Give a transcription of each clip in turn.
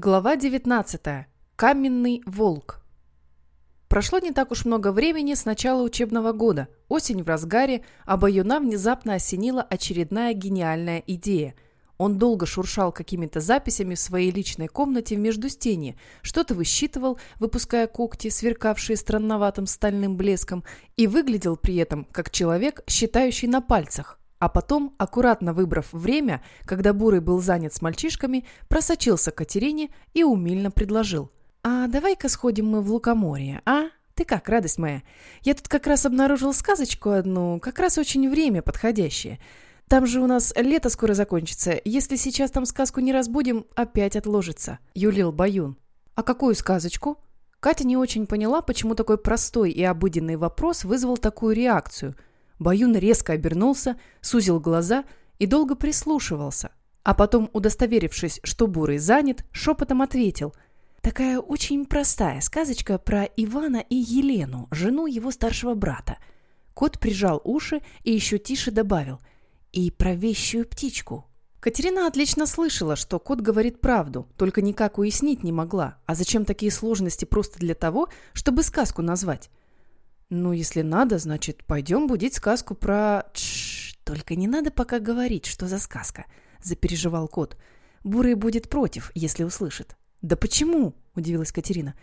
Глава 19. Каменный волк. Прошло не так уж много времени с начала учебного года. Осень в разгаре, а Баюна внезапно осенила очередная гениальная идея. Он долго шуршал какими-то записями в своей личной комнате в междустенье, что-то высчитывал, выпуская когти, сверкавшие странноватым стальным блеском, и выглядел при этом как человек, считающий на пальцах. А потом, аккуратно выбрав время, когда Бурый был занят с мальчишками, просочился к Катерине и умильно предложил. «А давай-ка сходим мы в Лукоморье, а? Ты как, радость моя? Я тут как раз обнаружил сказочку одну, как раз очень время подходящее. Там же у нас лето скоро закончится. Если сейчас там сказку не разбудим, опять отложится», — юлил Баюн. «А какую сказочку?» Катя не очень поняла, почему такой простой и обыденный вопрос вызвал такую реакцию — Баюн резко обернулся, сузил глаза и долго прислушивался. А потом, удостоверившись, что Бурый занят, шепотом ответил. «Такая очень простая сказочка про Ивана и Елену, жену его старшего брата». Кот прижал уши и еще тише добавил. «И про вещую птичку». Катерина отлично слышала, что кот говорит правду, только никак уяснить не могла. А зачем такие сложности просто для того, чтобы сказку назвать? «Ну, если надо, значит, пойдем будить сказку про...» Тш, только не надо пока говорить, что за сказка», — запереживал кот. «Бурый будет против, если услышит». «Да почему?» — удивилась Катерина.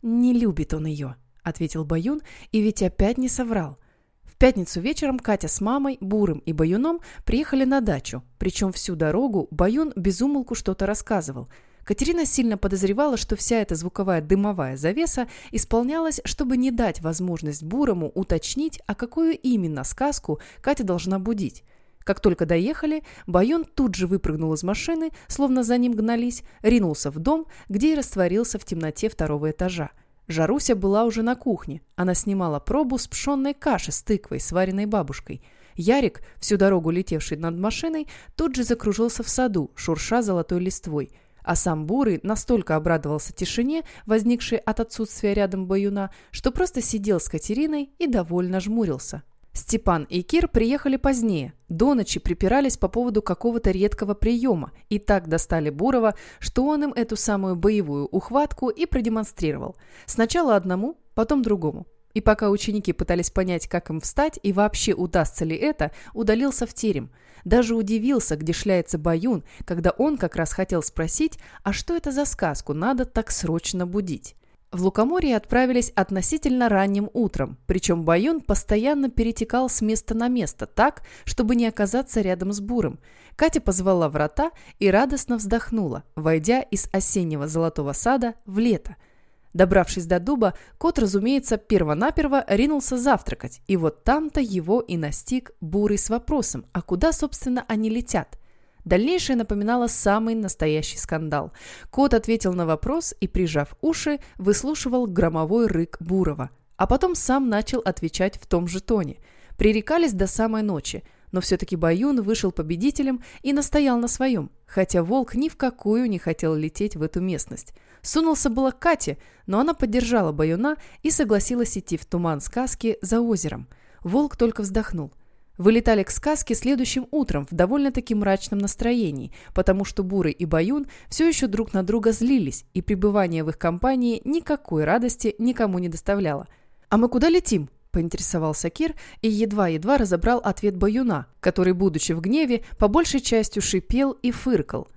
«Не любит он ее», — ответил Баюн, и ведь опять не соврал. В пятницу вечером Катя с мамой, Бурым и Баюном приехали на дачу, причем всю дорогу Баюн безумолку что-то рассказывал — Катерина сильно подозревала, что вся эта звуковая дымовая завеса исполнялась, чтобы не дать возможность Бурому уточнить, а какую именно сказку Катя должна будить. Как только доехали, Байон тут же выпрыгнул из машины, словно за ним гнались, ринулся в дом, где и растворился в темноте второго этажа. Жаруся была уже на кухне. Она снимала пробу с пшенной каши с тыквой, сваренной бабушкой. Ярик, всю дорогу летевший над машиной, тут же закружился в саду, шурша золотой листвой – а сам Бурый настолько обрадовался тишине, возникшей от отсутствия рядом баюна, что просто сидел с Катериной и довольно жмурился. Степан и Кир приехали позднее, до ночи припирались по поводу какого-то редкого приема и так достали Бурова, что он им эту самую боевую ухватку и продемонстрировал. Сначала одному, потом другому. И пока ученики пытались понять, как им встать и вообще удастся ли это, удалился в терем. Даже удивился, где шляется Баюн, когда он как раз хотел спросить, а что это за сказку надо так срочно будить. В Лукоморье отправились относительно ранним утром, причем Баюн постоянно перетекал с места на место так, чтобы не оказаться рядом с Буром. Катя позвала врата и радостно вздохнула, войдя из осеннего золотого сада в лето – Добравшись до дуба, кот, разумеется, первонаперво ринулся завтракать, и вот там-то его и настиг Бурый с вопросом, а куда, собственно, они летят? Дальнейшее напоминало самый настоящий скандал. Кот ответил на вопрос и, прижав уши, выслушивал громовой рык Бурова, а потом сам начал отвечать в том же тоне. Пререкались до самой ночи, но все-таки Баюн вышел победителем и настоял на своем, хотя волк ни в какую не хотел лететь в эту местность. Сунулся было к Кате, но она поддержала Баюна и согласилась идти в туман сказки за озером. Волк только вздохнул. Вылетали к сказке следующим утром в довольно-таки мрачном настроении, потому что Бурый и Баюн все еще друг на друга злились, и пребывание в их компании никакой радости никому не доставляло. «А мы куда летим?» – поинтересовался Кир и едва-едва разобрал ответ Баюна, который, будучи в гневе, по большей частью шипел и фыркал.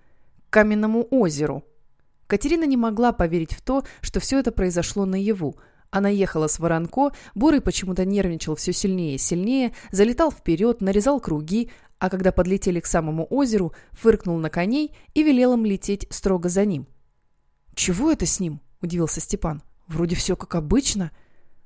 «К каменному озеру», Катерина не могла поверить в то, что все это произошло наяву. Она ехала с Воронко, Бурый почему-то нервничал все сильнее и сильнее, залетал вперед, нарезал круги, а когда подлетели к самому озеру, фыркнул на коней и велел им лететь строго за ним. «Чего это с ним?» – удивился Степан. «Вроде все как обычно».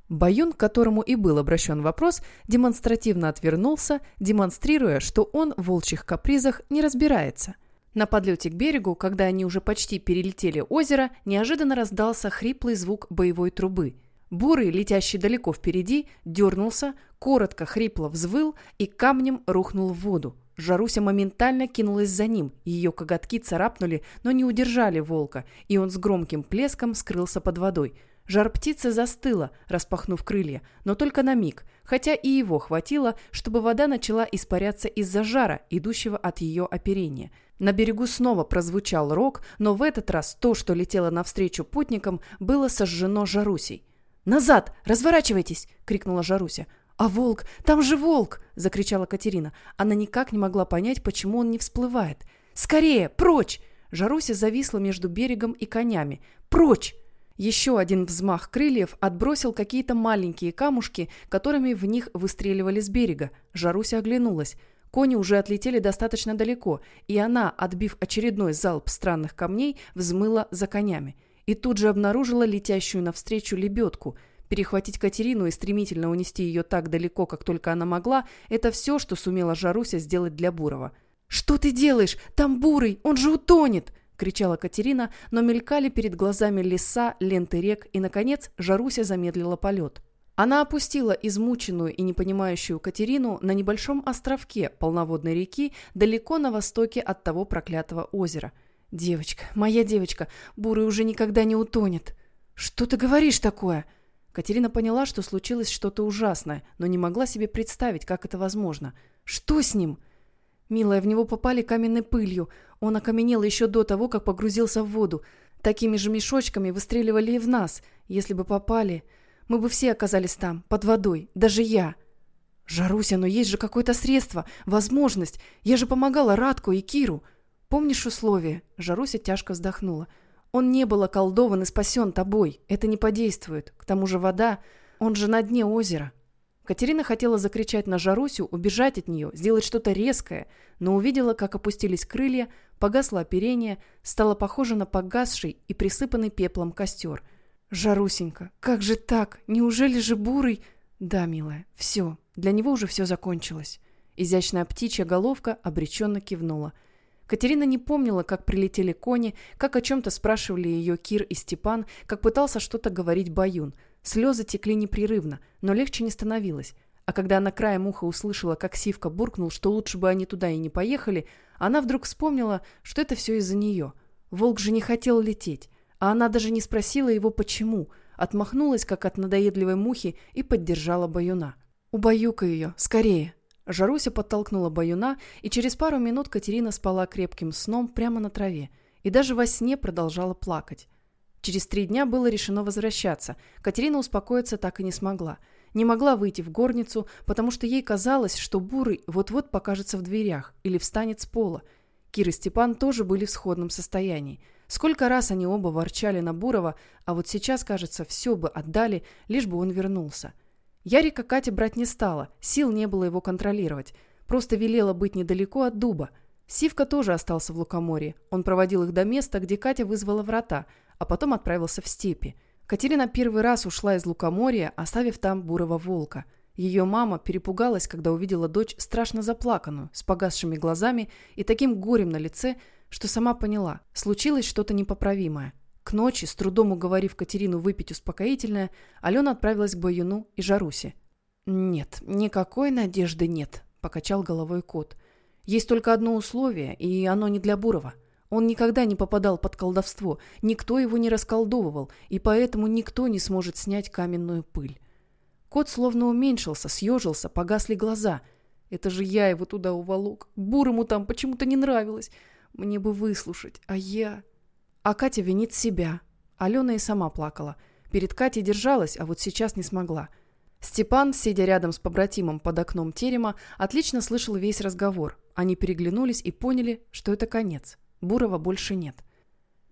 Баюн, к которому и был обращен вопрос, демонстративно отвернулся, демонстрируя, что он в волчьих капризах не разбирается – на подлете к берегу, когда они уже почти перелетели озеро, неожиданно раздался хриплый звук боевой трубы. Бурый, летящий далеко впереди, дернулся, коротко хрипло взвыл и камнем рухнул в воду. Жаруся моментально кинулась за ним, ее коготки царапнули, но не удержали волка, и он с громким плеском скрылся под водой. Жар птицы застыла, распахнув крылья, но только на миг, хотя и его хватило, чтобы вода начала испаряться из-за жара, идущего от ее оперения. На берегу снова прозвучал рог, но в этот раз то, что летело навстречу путникам, было сожжено Жарусей. «Назад! Разворачивайтесь!» — крикнула Жаруся. «А волк? Там же волк!» — закричала Катерина. Она никак не могла понять, почему он не всплывает. «Скорее! Прочь!» Жаруся зависла между берегом и конями. «Прочь!» Еще один взмах крыльев отбросил какие-то маленькие камушки, которыми в них выстреливали с берега. Жаруся оглянулась. Кони уже отлетели достаточно далеко, и она, отбив очередной залп странных камней, взмыла за конями. И тут же обнаружила летящую навстречу лебедку. Перехватить Катерину и стремительно унести ее так далеко, как только она могла, это все, что сумела Жаруся сделать для Бурова. «Что ты делаешь? Там Бурый! Он же утонет!» кричала Катерина, но мелькали перед глазами леса, ленты рек, и, наконец, Жаруся замедлила полет. Она опустила измученную и непонимающую Катерину на небольшом островке полноводной реки далеко на востоке от того проклятого озера. «Девочка, моя девочка, Бурый уже никогда не утонет!» «Что ты говоришь такое?» Катерина поняла, что случилось что-то ужасное, но не могла себе представить, как это возможно. «Что с ним?» «Милая, в него попали каменной пылью. Он окаменел еще до того, как погрузился в воду. Такими же мешочками выстреливали и в нас. Если бы попали, мы бы все оказались там, под водой, даже я. Жаруся, но есть же какое-то средство, возможность. Я же помогала Радку и Киру. Помнишь условия? Жаруся тяжко вздохнула. Он не был околдован и спасен тобой. Это не подействует. К тому же вода, он же на дне озера. Катерина хотела закричать на Жарусю, убежать от нее, сделать что-то резкое, но увидела, как опустились крылья, погасло оперение, стало похоже на погасший и присыпанный пеплом костер. «Жарусенька, как же так? Неужели же бурый...» «Да, милая, все. Для него уже все закончилось». Изящная птичья головка обреченно кивнула. Катерина не помнила, как прилетели кони, как о чем-то спрашивали ее Кир и Степан, как пытался что-то говорить Баюн – Слезы текли непрерывно, но легче не становилось. А когда она краем уха услышала, как Сивка буркнул, что лучше бы они туда и не поехали, она вдруг вспомнила, что это все из-за нее. Волк же не хотел лететь, а она даже не спросила его почему, отмахнулась, как от надоедливой мухи, и поддержала Баюна. «Убаюка ее, скорее!» Жаруся подтолкнула Баюна, и через пару минут Катерина спала крепким сном прямо на траве, и даже во сне продолжала плакать. Через три дня было решено возвращаться. Катерина успокоиться так и не смогла. Не могла выйти в горницу, потому что ей казалось, что Бурый вот-вот покажется в дверях или встанет с пола. Кир и Степан тоже были в сходном состоянии. Сколько раз они оба ворчали на Бурова, а вот сейчас, кажется, все бы отдали, лишь бы он вернулся. Ярика Катя брать не стала, сил не было его контролировать. Просто велела быть недалеко от дуба. Сивка тоже остался в Лукоморье. Он проводил их до места, где Катя вызвала врата, а потом отправился в степи. Катерина первый раз ушла из Лукоморья, оставив там бурого волка. Ее мама перепугалась, когда увидела дочь страшно заплаканную, с погасшими глазами и таким горем на лице, что сама поняла, случилось что-то непоправимое. К ночи, с трудом уговорив Катерину выпить успокоительное, Алена отправилась к Баюну и Жарусе. «Нет, никакой надежды нет», – покачал головой кот. «Есть только одно условие, и оно не для Бурова. Он никогда не попадал под колдовство, никто его не расколдовывал, и поэтому никто не сможет снять каменную пыль. Кот словно уменьшился, съежился, погасли глаза. Это же я его туда уволок. Бурому там почему-то не нравилось. Мне бы выслушать, а я... А Катя винит себя. Алена и сама плакала. Перед Катей держалась, а вот сейчас не смогла. Степан, сидя рядом с побратимом под окном терема, отлично слышал весь разговор. Они переглянулись и поняли, что это конец. Бурова больше нет.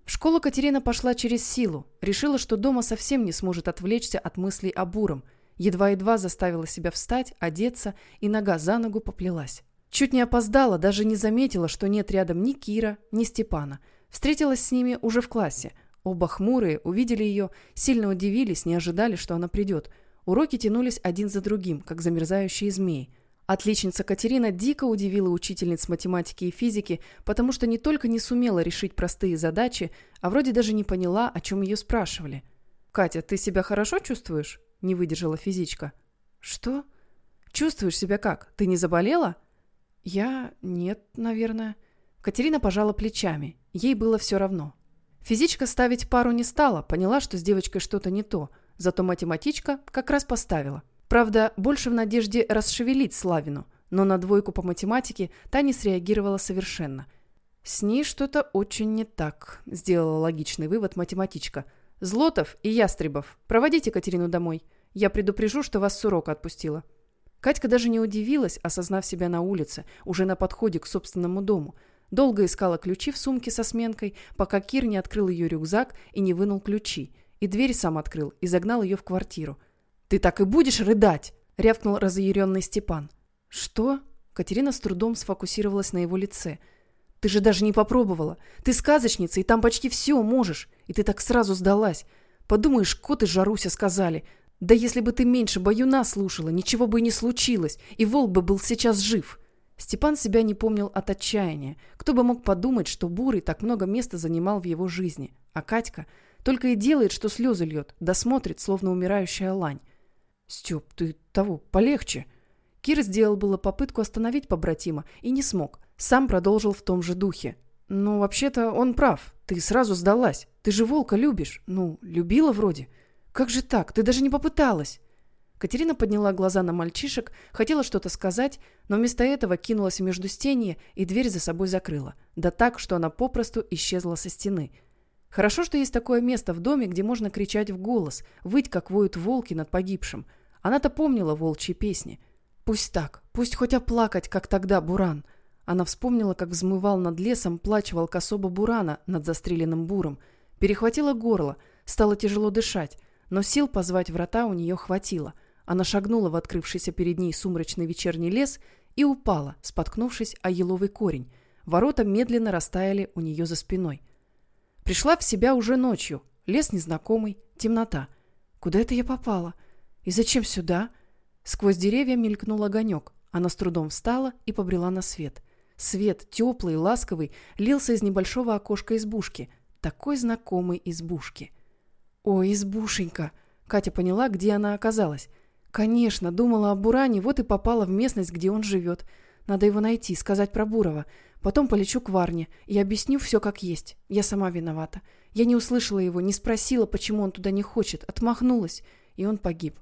В школу Катерина пошла через силу, решила, что дома совсем не сможет отвлечься от мыслей о Буром. Едва-едва заставила себя встать, одеться, и нога за ногу поплелась. Чуть не опоздала, даже не заметила, что нет рядом ни Кира, ни Степана. Встретилась с ними уже в классе. Оба хмурые, увидели ее, сильно удивились, не ожидали, что она придет. Уроки тянулись один за другим, как замерзающие змеи. Отличница Катерина дико удивила учительниц математики и физики, потому что не только не сумела решить простые задачи, а вроде даже не поняла, о чем ее спрашивали. «Катя, ты себя хорошо чувствуешь?» – не выдержала физичка. «Что? Чувствуешь себя как? Ты не заболела?» «Я... нет, наверное». Катерина пожала плечами. Ей было все равно. Физичка ставить пару не стала, поняла, что с девочкой что-то не то. Зато математичка как раз поставила. Правда, больше в надежде расшевелить Славину, но на двойку по математике та не среагировала совершенно. «С ней что-то очень не так», – сделала логичный вывод математичка. «Злотов и Ястребов, проводите Катерину домой. Я предупрежу, что вас с урока отпустила». Катька даже не удивилась, осознав себя на улице, уже на подходе к собственному дому. Долго искала ключи в сумке со сменкой, пока Кир не открыл ее рюкзак и не вынул ключи. И дверь сам открыл и загнал ее в квартиру. «Ты так и будешь рыдать!» — рявкнул разъяренный Степан. «Что?» — Катерина с трудом сфокусировалась на его лице. «Ты же даже не попробовала. Ты сказочница, и там почти все можешь. И ты так сразу сдалась. Подумаешь, кот и Жаруся сказали. Да если бы ты меньше баюна слушала, ничего бы не случилось, и волк бы был сейчас жив. Степан себя не помнил от отчаяния. Кто бы мог подумать, что Бурый так много места занимал в его жизни. А Катька только и делает, что слезы льет, да смотрит, словно умирающая лань. «Степ, ты того, полегче!» Кир сделал было попытку остановить побратима и не смог. Сам продолжил в том же духе. «Ну, вообще-то он прав. Ты сразу сдалась. Ты же волка любишь. Ну, любила вроде. «Как же так? Ты даже не попыталась!» Катерина подняла глаза на мальчишек, хотела что-то сказать, но вместо этого кинулась между стенье и дверь за собой закрыла. Да так, что она попросту исчезла со стены. Хорошо, что есть такое место в доме, где можно кричать в голос, выть, как воют волки над погибшим. Она-то помнила волчьи песни. Пусть так, пусть хоть оплакать, как тогда Буран. Она вспомнила, как взмывал над лесом плач волкособа Бурана над застреленным буром. Перехватила горло, стало тяжело дышать но сил позвать врата у нее хватило. Она шагнула в открывшийся перед ней сумрачный вечерний лес и упала, споткнувшись о еловый корень. Ворота медленно растаяли у нее за спиной. Пришла в себя уже ночью. Лес незнакомый, темнота. Куда это я попала? И зачем сюда? Сквозь деревья мелькнул огонек. Она с трудом встала и побрела на свет. Свет, теплый, ласковый, лился из небольшого окошка избушки. Такой знакомой избушки. — «Ой, избушенька!» Катя поняла, где она оказалась. «Конечно, думала о Буране, вот и попала в местность, где он живет. Надо его найти, сказать про Бурова. Потом полечу к Варне и объясню все как есть. Я сама виновата. Я не услышала его, не спросила, почему он туда не хочет. Отмахнулась, и он погиб».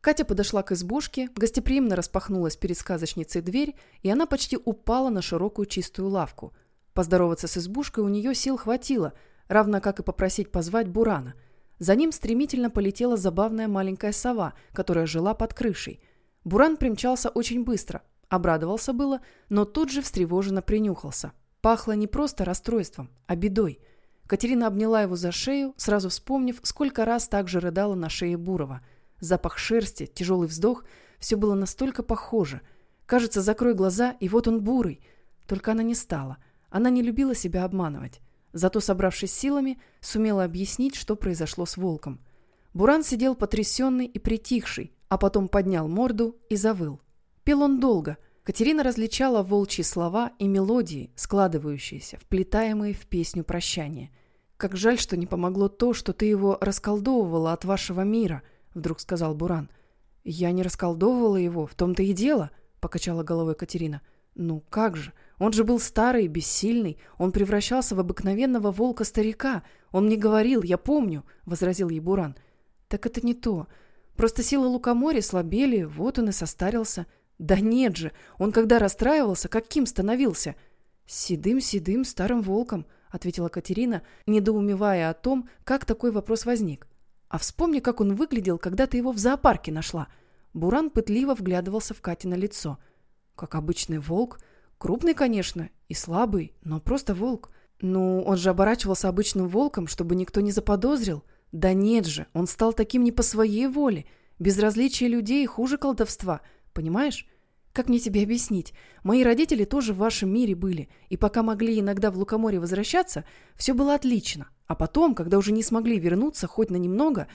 Катя подошла к избушке, гостеприимно распахнулась перед сказочницей дверь, и она почти упала на широкую чистую лавку. Поздороваться с избушкой у нее сил хватило, равно как и попросить позвать Бурана – за ним стремительно полетела забавная маленькая сова, которая жила под крышей. Буран примчался очень быстро. Обрадовался было, но тут же встревоженно принюхался. Пахло не просто расстройством, а бедой. Катерина обняла его за шею, сразу вспомнив, сколько раз так же рыдала на шее Бурова. Запах шерсти, тяжелый вздох – все было настолько похоже. Кажется, закрой глаза, и вот он бурый. Только она не стала. Она не любила себя обманывать. Зато, собравшись силами, сумела объяснить, что произошло с волком. Буран сидел потрясенный и притихший, а потом поднял морду и завыл. Пел он долго. Катерина различала волчьи слова и мелодии, складывающиеся, вплетаемые в песню прощания. «Как жаль, что не помогло то, что ты его расколдовывала от вашего мира», — вдруг сказал Буран. «Я не расколдовывала его, в том-то и дело», — покачала головой Катерина. «Ну как же? Он же был старый, бессильный. Он превращался в обыкновенного волка-старика. Он мне говорил, я помню», — возразил ей Буран. «Так это не то. Просто силы лукоморья слабели, вот он и состарился». «Да нет же! Он когда расстраивался, каким становился?» «Седым-седым старым волком», — ответила Катерина, недоумевая о том, как такой вопрос возник. «А вспомни, как он выглядел, когда ты его в зоопарке нашла». Буран пытливо вглядывался в Катино лицо. «Как обычный волк», Крупный, конечно, и слабый, но просто волк. Ну, он же оборачивался обычным волком, чтобы никто не заподозрил. Да нет же, он стал таким не по своей воле. Безразличие людей хуже колдовства, понимаешь? Как мне тебе объяснить? Мои родители тоже в вашем мире были, и пока могли иногда в Лукоморье возвращаться, все было отлично. А потом, когда уже не смогли вернуться хоть на немного,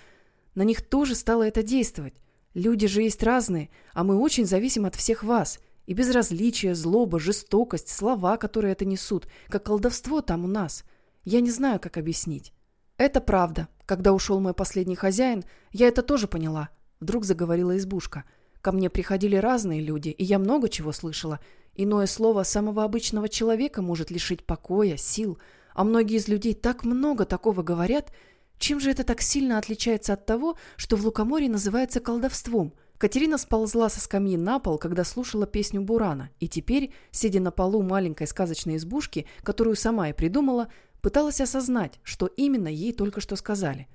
на них тоже стало это действовать. Люди же есть разные, а мы очень зависим от всех вас. И безразличие, злоба, жестокость, слова, которые это несут, как колдовство там у нас. Я не знаю, как объяснить. Это правда. Когда ушел мой последний хозяин, я это тоже поняла. Вдруг заговорила избушка. Ко мне приходили разные люди, и я много чего слышала. Иное слово самого обычного человека может лишить покоя, сил, А многие из людей так много такого говорят. Чем же это так сильно отличается от того, что в Лукоморье называется колдовством? Катерина сползла со скамьи на пол, когда слушала песню Бурана, и теперь, сидя на полу маленькой сказочной избушки, которую сама и придумала, пыталась осознать, что именно ей только что сказали.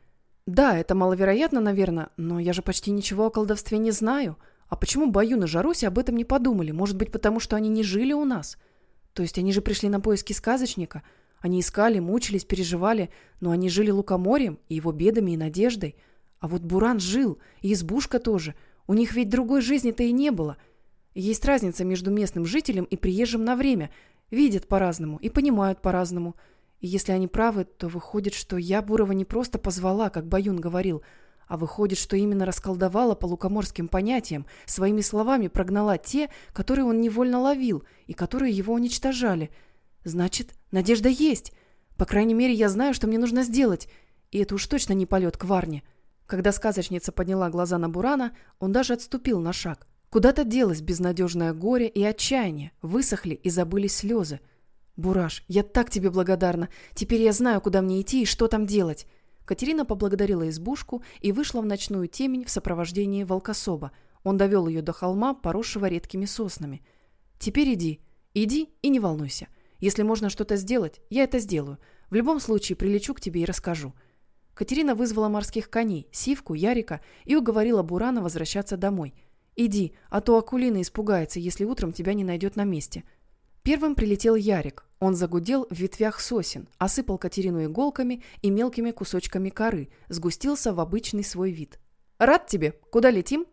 «Да, это маловероятно, наверное, но я же почти ничего о колдовстве не знаю. А почему Баюн и Жаруси об этом не подумали? Может быть, потому что они не жили у нас? То есть они же пришли на поиски сказочника? Они искали, мучились, переживали, но они жили лукоморьем и его бедами и надеждой. А вот Буран жил, и избушка тоже. У них ведь другой жизни-то и не было. Есть разница между местным жителем и приезжим на время. Видят по-разному и понимают по-разному. И если они правы, то выходит, что я Бурова не просто позвала, как Баюн говорил, а выходит, что именно расколдовала по лукоморским понятиям, своими словами прогнала те, которые он невольно ловил и которые его уничтожали. Значит, надежда есть. По крайней мере, я знаю, что мне нужно сделать. И это уж точно не полет к Варне. Когда сказочница подняла глаза на Бурана, он даже отступил на шаг. Куда-то делось безнадежное горе и отчаяние, высохли и забылись слезы. «Бураш, я так тебе благодарна. Теперь я знаю, куда мне идти и что там делать». Катерина поблагодарила избушку и вышла в ночную темень в сопровождении волкособа. Он довел ее до холма, поросшего редкими соснами. «Теперь иди. Иди и не волнуйся. Если можно что-то сделать, я это сделаю. В любом случае прилечу к тебе и расскажу». Катерина вызвала морских коней, Сивку, Ярика и уговорила Бурана возвращаться домой. «Иди, а то Акулина испугается, если утром тебя не найдет на месте». Первым прилетел Ярик. Он загудел в ветвях сосен, осыпал Катерину иголками и мелкими кусочками коры, сгустился в обычный свой вид. «Рад тебе! Куда летим?»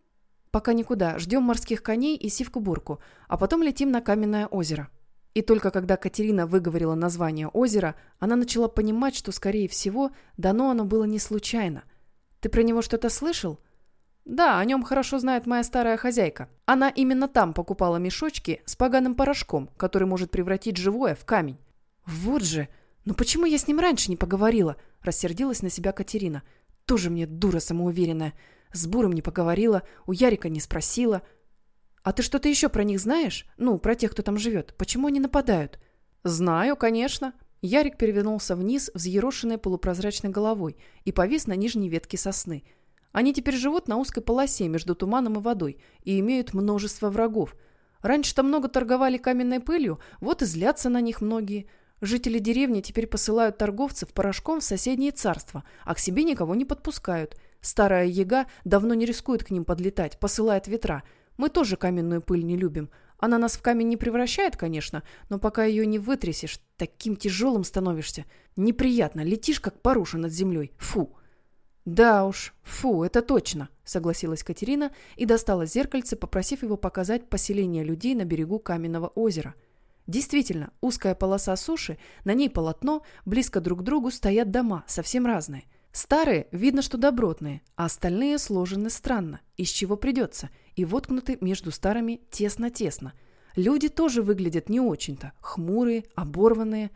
«Пока никуда. Ждем морских коней и сивку-бурку, а потом летим на Каменное озеро». И только когда Катерина выговорила название озера, она начала понимать, что, скорее всего, дано оно было не случайно. «Ты про него что-то слышал?» «Да, о нем хорошо знает моя старая хозяйка. Она именно там покупала мешочки с поганым порошком, который может превратить живое в камень». «Вот же! Ну почему я с ним раньше не поговорила?» – рассердилась на себя Катерина. «Тоже мне дура самоуверенная. С Буром не поговорила, у Ярика не спросила». «А ты что-то еще про них знаешь? Ну, про тех, кто там живет. Почему они нападают?» «Знаю, конечно». Ярик перевернулся вниз, взъерошенной полупрозрачной головой, и повис на нижней ветке сосны – они теперь живут на узкой полосе между туманом и водой и имеют множество врагов. Раньше-то много торговали каменной пылью, вот и злятся на них многие. Жители деревни теперь посылают торговцев порошком в соседние царства, а к себе никого не подпускают. Старая яга давно не рискует к ним подлетать, посылает ветра. Мы тоже каменную пыль не любим. Она нас в камень не превращает, конечно, но пока ее не вытрясешь, таким тяжелым становишься. Неприятно, летишь как паруша над землей. Фу! «Да уж, фу, это точно», — согласилась Катерина и достала зеркальце, попросив его показать поселение людей на берегу Каменного озера. Действительно, узкая полоса суши, на ней полотно, близко друг к другу стоят дома, совсем разные. Старые, видно, что добротные, а остальные сложены странно, из чего придется, и воткнуты между старыми тесно-тесно. Люди тоже выглядят не очень-то, хмурые, оборванные.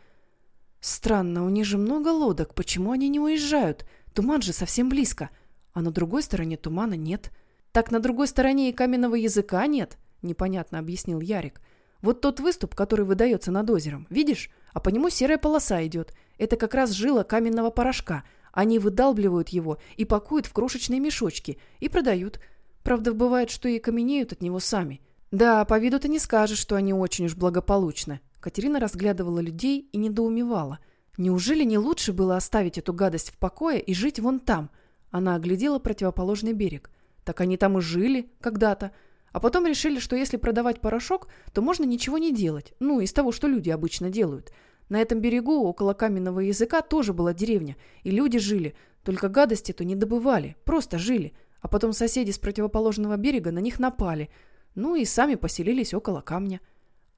Странно, у них же много лодок, почему они не уезжают?» Туман же совсем близко, а на другой стороне тумана нет. Так на другой стороне и каменного языка нет, непонятно объяснил Ярик. Вот тот выступ, который выдается над озером, видишь? А по нему серая полоса идет. Это как раз жила каменного порошка. Они выдалбливают его и пакуют в крошечные мешочки и продают. Правда, бывает, что и каменеют от него сами. Да, по виду ты не скажешь, что они очень уж благополучны. Катерина разглядывала людей и недоумевала – Неужели не лучше было оставить эту гадость в покое и жить вон там? Она оглядела противоположный берег. Так они там и жили когда-то. А потом решили, что если продавать порошок, то можно ничего не делать. Ну, из того, что люди обычно делают. На этом берегу, около каменного языка, тоже была деревня. И люди жили. Только гадости то не добывали. Просто жили. А потом соседи с противоположного берега на них напали. Ну и сами поселились около камня.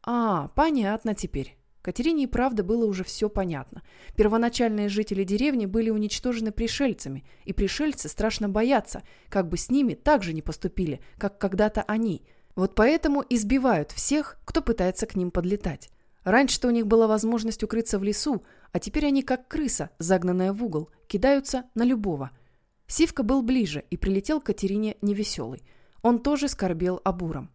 А, понятно теперь. Катерине и правда было уже все понятно. Первоначальные жители деревни были уничтожены пришельцами, и пришельцы страшно боятся, как бы с ними так же не поступили, как когда-то они. Вот поэтому избивают всех, кто пытается к ним подлетать. Раньше-то у них была возможность укрыться в лесу, а теперь они, как крыса, загнанная в угол, кидаются на любого. Сивка был ближе и прилетел к Катерине невеселый. Он тоже скорбел обуром.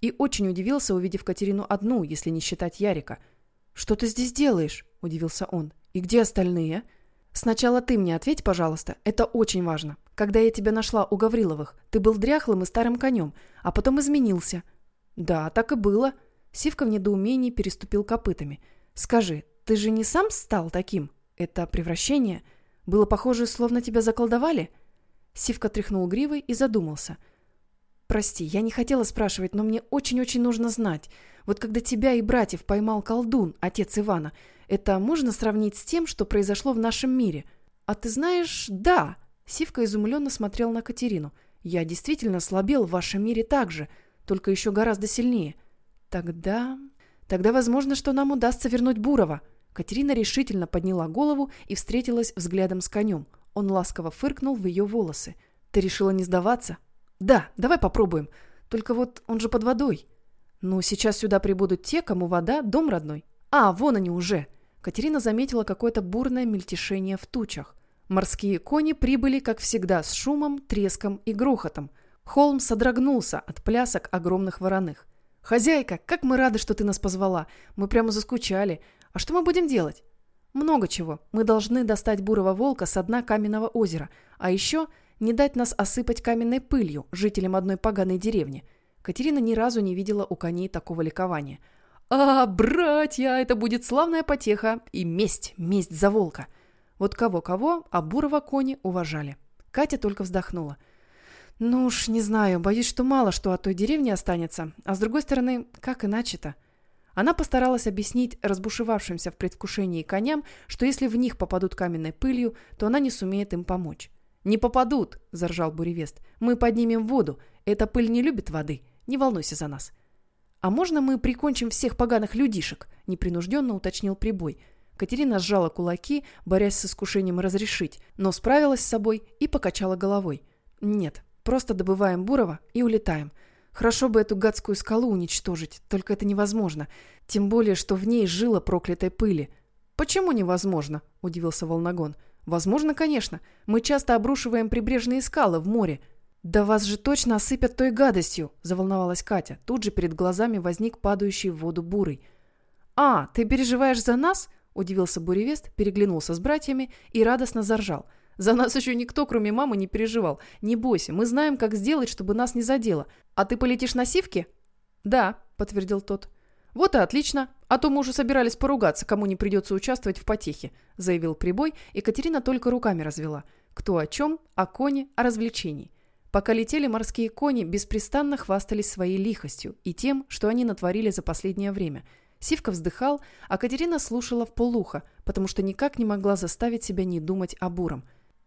И очень удивился, увидев Катерину одну, если не считать Ярика – «Что ты здесь делаешь?» – удивился он. И где остальные? Сначала ты мне ответь, пожалуйста, это очень важно. Когда я тебя нашла у Гавриловых, ты был дряхлым и старым конем, а потом изменился. Да, так и было. Сивка в недоумении переступил копытами. Скажи, ты же не сам стал таким? Это превращение? Было похоже, словно тебя заколдовали? Сивка тряхнул гривой и задумался. Прости, я не хотела спрашивать, но мне очень-очень нужно знать. Вот когда тебя и братьев поймал колдун, отец Ивана, это можно сравнить с тем, что произошло в нашем мире? А ты знаешь, да. Сивка изумленно смотрел на Катерину. Я действительно слабел в вашем мире так же, только еще гораздо сильнее. Тогда... Тогда возможно, что нам удастся вернуть Бурова. Катерина решительно подняла голову и встретилась взглядом с конем. Он ласково фыркнул в ее волосы. «Ты решила не сдаваться?» «Да, давай попробуем. Только вот он же под водой». «Ну, сейчас сюда прибудут те, кому вода – дом родной». «А, вон они уже!» Катерина заметила какое-то бурное мельтешение в тучах. Морские кони прибыли, как всегда, с шумом, треском и грохотом. Холм содрогнулся от плясок огромных вороных. «Хозяйка, как мы рады, что ты нас позвала. Мы прямо заскучали. А что мы будем делать?» «Много чего. Мы должны достать бурого волка с дна каменного озера. А еще не дать нас осыпать каменной пылью жителям одной поганой деревни». Катерина ни разу не видела у коней такого ликования – «А, братья, это будет славная потеха и месть, месть за волка!» Вот кого-кого, а Бурова кони уважали. Катя только вздохнула. «Ну уж, не знаю, боюсь, что мало что от той деревни останется. А с другой стороны, как иначе-то?» Она постаралась объяснить разбушевавшимся в предвкушении коням, что если в них попадут каменной пылью, то она не сумеет им помочь. «Не попадут!» – заржал Буревест. «Мы поднимем воду. Эта пыль не любит воды. Не волнуйся за нас». «А можно мы прикончим всех поганых людишек?» – непринужденно уточнил Прибой. Катерина сжала кулаки, борясь с искушением разрешить, но справилась с собой и покачала головой. «Нет, просто добываем Бурова и улетаем. Хорошо бы эту гадскую скалу уничтожить, только это невозможно. Тем более, что в ней жила проклятой пыли». «Почему невозможно?» – удивился Волногон. «Возможно, конечно. Мы часто обрушиваем прибрежные скалы в море. «Да вас же точно осыпят той гадостью!» – заволновалась Катя. Тут же перед глазами возник падающий в воду бурый. «А, ты переживаешь за нас?» – удивился Буревест, переглянулся с братьями и радостно заржал. «За нас еще никто, кроме мамы, не переживал. Не бойся, мы знаем, как сделать, чтобы нас не задело. А ты полетишь на сивке?» «Да», – подтвердил тот. «Вот и отлично. А то мы уже собирались поругаться, кому не придется участвовать в потехе», – заявил Прибой, и Катерина только руками развела. Кто о чем, о коне, о развлечении. Пока летели морские кони, беспрестанно хвастались своей лихостью и тем, что они натворили за последнее время. Сивка вздыхал, а Катерина слушала в полухо, потому что никак не могла заставить себя не думать о буром.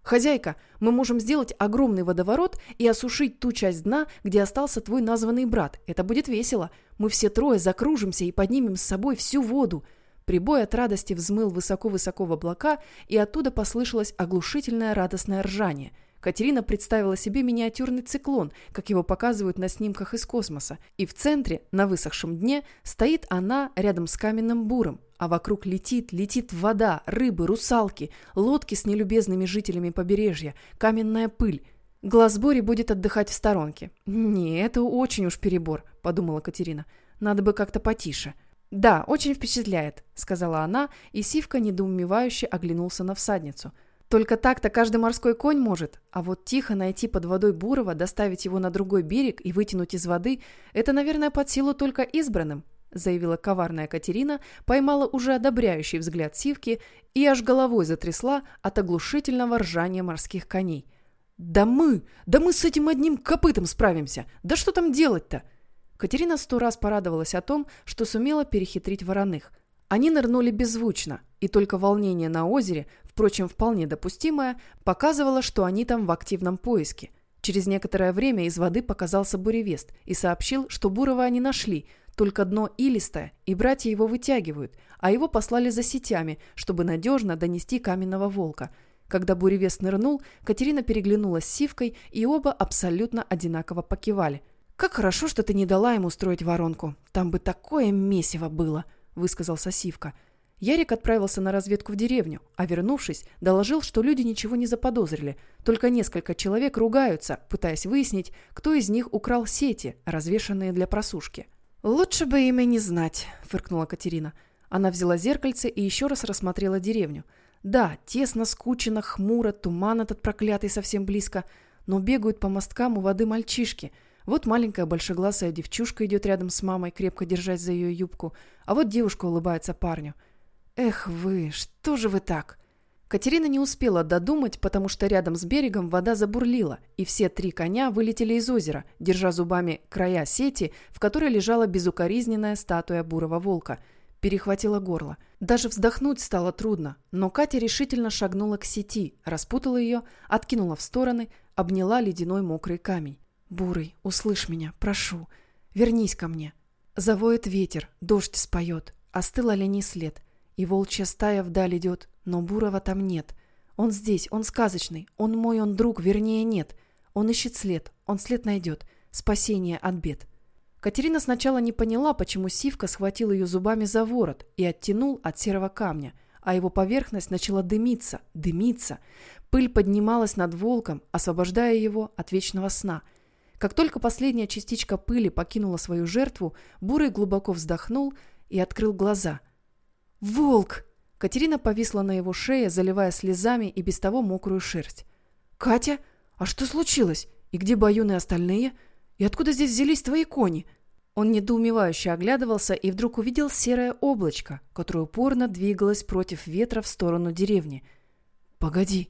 «Хозяйка, мы можем сделать огромный водоворот и осушить ту часть дна, где остался твой названный брат. Это будет весело. Мы все трое закружимся и поднимем с собой всю воду». Прибой от радости взмыл высоко-высоко в облака, и оттуда послышалось оглушительное радостное ржание – Катерина представила себе миниатюрный циклон, как его показывают на снимках из космоса, и в центре, на высохшем дне, стоит она рядом с каменным буром, а вокруг летит, летит вода, рыбы, русалки, лодки с нелюбезными жителями побережья, каменная пыль. Глаз Бори будет отдыхать в сторонке. «Не, это очень уж перебор», — подумала Катерина. «Надо бы как-то потише». «Да, очень впечатляет», — сказала она, и Сивка недоумевающе оглянулся на всадницу — только так-то каждый морской конь может, а вот тихо найти под водой Бурова, доставить его на другой берег и вытянуть из воды – это, наверное, под силу только избранным, заявила коварная Катерина, поймала уже одобряющий взгляд Сивки и аж головой затрясла от оглушительного ржания морских коней. «Да мы! Да мы с этим одним копытом справимся! Да что там делать-то?» Катерина сто раз порадовалась о том, что сумела перехитрить вороных. Они нырнули беззвучно, и только волнение на озере впрочем, вполне допустимое, показывало, что они там в активном поиске. Через некоторое время из воды показался буревест и сообщил, что Бурова они нашли, только дно илистое, и братья его вытягивают, а его послали за сетями, чтобы надежно донести каменного волка. Когда буревест нырнул, Катерина переглянулась с Сивкой, и оба абсолютно одинаково покивали. «Как хорошо, что ты не дала ему устроить воронку. Там бы такое месиво было», — высказался Сивка. — Ярик отправился на разведку в деревню, а вернувшись, доложил, что люди ничего не заподозрили, только несколько человек ругаются, пытаясь выяснить, кто из них украл сети, развешанные для просушки. «Лучше бы имя не знать», — фыркнула Катерина. Она взяла зеркальце и еще раз рассмотрела деревню. Да, тесно, скучно, хмуро, туман этот проклятый совсем близко, но бегают по мосткам у воды мальчишки. Вот маленькая большеглазая девчушка идет рядом с мамой, крепко держась за ее юбку, а вот девушка улыбается парню. «Эх вы, что же вы так?» Катерина не успела додумать, потому что рядом с берегом вода забурлила, и все три коня вылетели из озера, держа зубами края сети, в которой лежала безукоризненная статуя бурого волка. Перехватила горло. Даже вздохнуть стало трудно, но Катя решительно шагнула к сети, распутала ее, откинула в стороны, обняла ледяной мокрый камень. «Бурый, услышь меня, прошу, вернись ко мне». Завоет ветер, дождь споет, остыл оленей след, и волчья стая вдаль идет, но Бурова там нет. Он здесь, он сказочный, он мой, он друг, вернее нет. Он ищет след, он след найдет. Спасение от бед. Катерина сначала не поняла, почему Сивка схватил ее зубами за ворот и оттянул от серого камня, а его поверхность начала дымиться, дымиться. Пыль поднималась над волком, освобождая его от вечного сна. Как только последняя частичка пыли покинула свою жертву, Бурый глубоко вздохнул и открыл глаза. «Волк!» Катерина повисла на его шее, заливая слезами и без того мокрую шерсть. «Катя, а что случилось? И где Баюн и остальные? И откуда здесь взялись твои кони?» Он недоумевающе оглядывался и вдруг увидел серое облачко, которое упорно двигалось против ветра в сторону деревни. «Погоди,